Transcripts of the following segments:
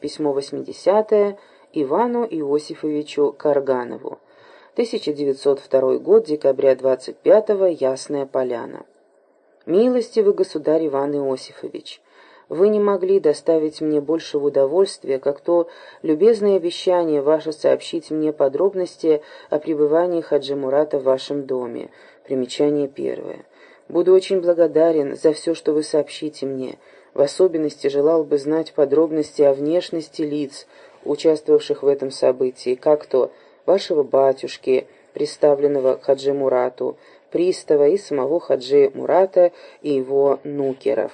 Письмо 80 Ивану Иосифовичу Карганову. 1902 год, декабря 25-го, Ясная Поляна. «Милостивый государь Иван Иосифович, вы не могли доставить мне большего удовольствия, как то любезное обещание ваше сообщить мне подробности о пребывании Хаджи Мурата в вашем доме. Примечание первое. Буду очень благодарен за все, что вы сообщите мне. В особенности желал бы знать подробности о внешности лиц, участвовавших в этом событии, как то вашего батюшки, представленного Хаджи Мурату, пристава и самого Хаджи Мурата и его нукеров.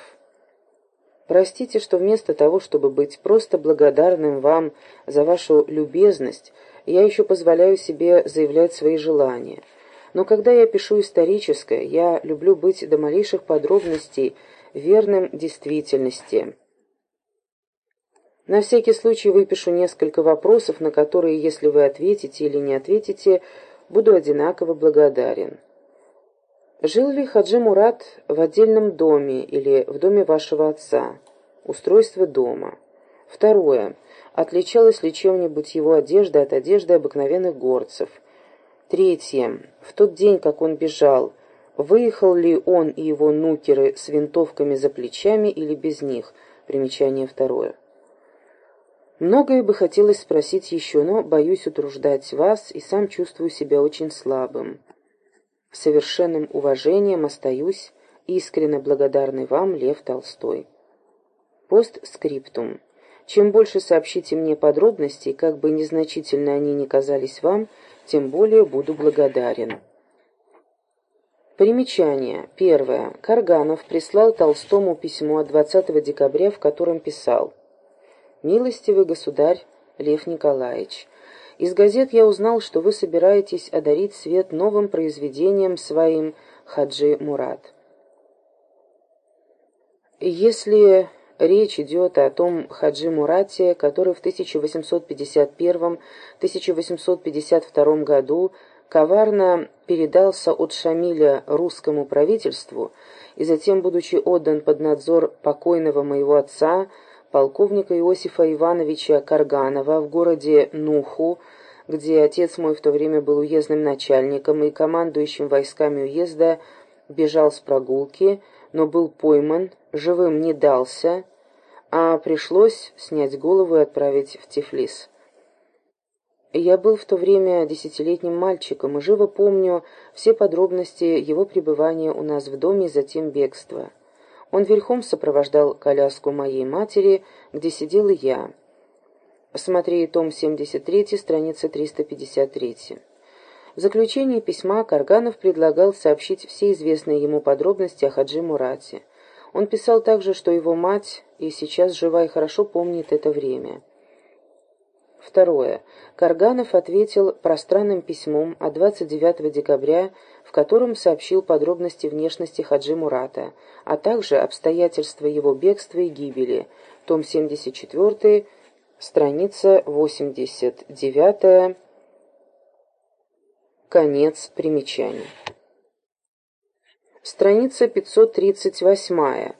Простите, что вместо того, чтобы быть просто благодарным вам за вашу любезность, я еще позволяю себе заявлять свои желания. Но когда я пишу историческое, я люблю быть до малейших подробностей верным действительности. На всякий случай выпишу несколько вопросов, на которые, если вы ответите или не ответите, буду одинаково благодарен. Жил ли Хаджи Мурат в отдельном доме или в доме вашего отца? Устройство дома. Второе. Отличалась ли чем-нибудь его одежда от одежды обыкновенных горцев? Третье. В тот день, как он бежал, выехал ли он и его нукеры с винтовками за плечами или без них? Примечание второе. Многое бы хотелось спросить еще, но боюсь утруждать вас и сам чувствую себя очень слабым. С совершенным уважением остаюсь искренне благодарный вам, Лев Толстой. Постскриптум. Чем больше сообщите мне подробностей, как бы незначительно они ни казались вам, тем более буду благодарен. Примечание. Первое. Карганов прислал Толстому письмо от 20 декабря, в котором писал «Милостивый государь Лев Николаевич, из газет я узнал, что вы собираетесь одарить свет новым произведением своим Хаджи Мурат. Если речь идет о том Хаджи Мурате, который в 1851-1852 году коварно передался от Шамиля русскому правительству и затем, будучи отдан под надзор покойного моего отца, полковника Иосифа Ивановича Карганова в городе Нуху, где отец мой в то время был уездным начальником и командующим войсками уезда, бежал с прогулки, но был пойман, живым не дался, а пришлось снять голову и отправить в Тифлис. Я был в то время десятилетним мальчиком и живо помню все подробности его пребывания у нас в доме и затем бегства. Он верхом сопровождал коляску моей матери, где сидел и я. Смотри том 73, страница 353. В заключении письма Карганов предлагал сообщить все известные ему подробности о Хаджи Мурате. Он писал также, что его мать и сейчас жива и хорошо помнит это время. Второе. Карганов ответил пространным письмом от 29 декабря, в котором сообщил подробности внешности Хаджи Мурата, а также обстоятельства его бегства и гибели. Том 74, страница 89, конец примечаний. Страница 538.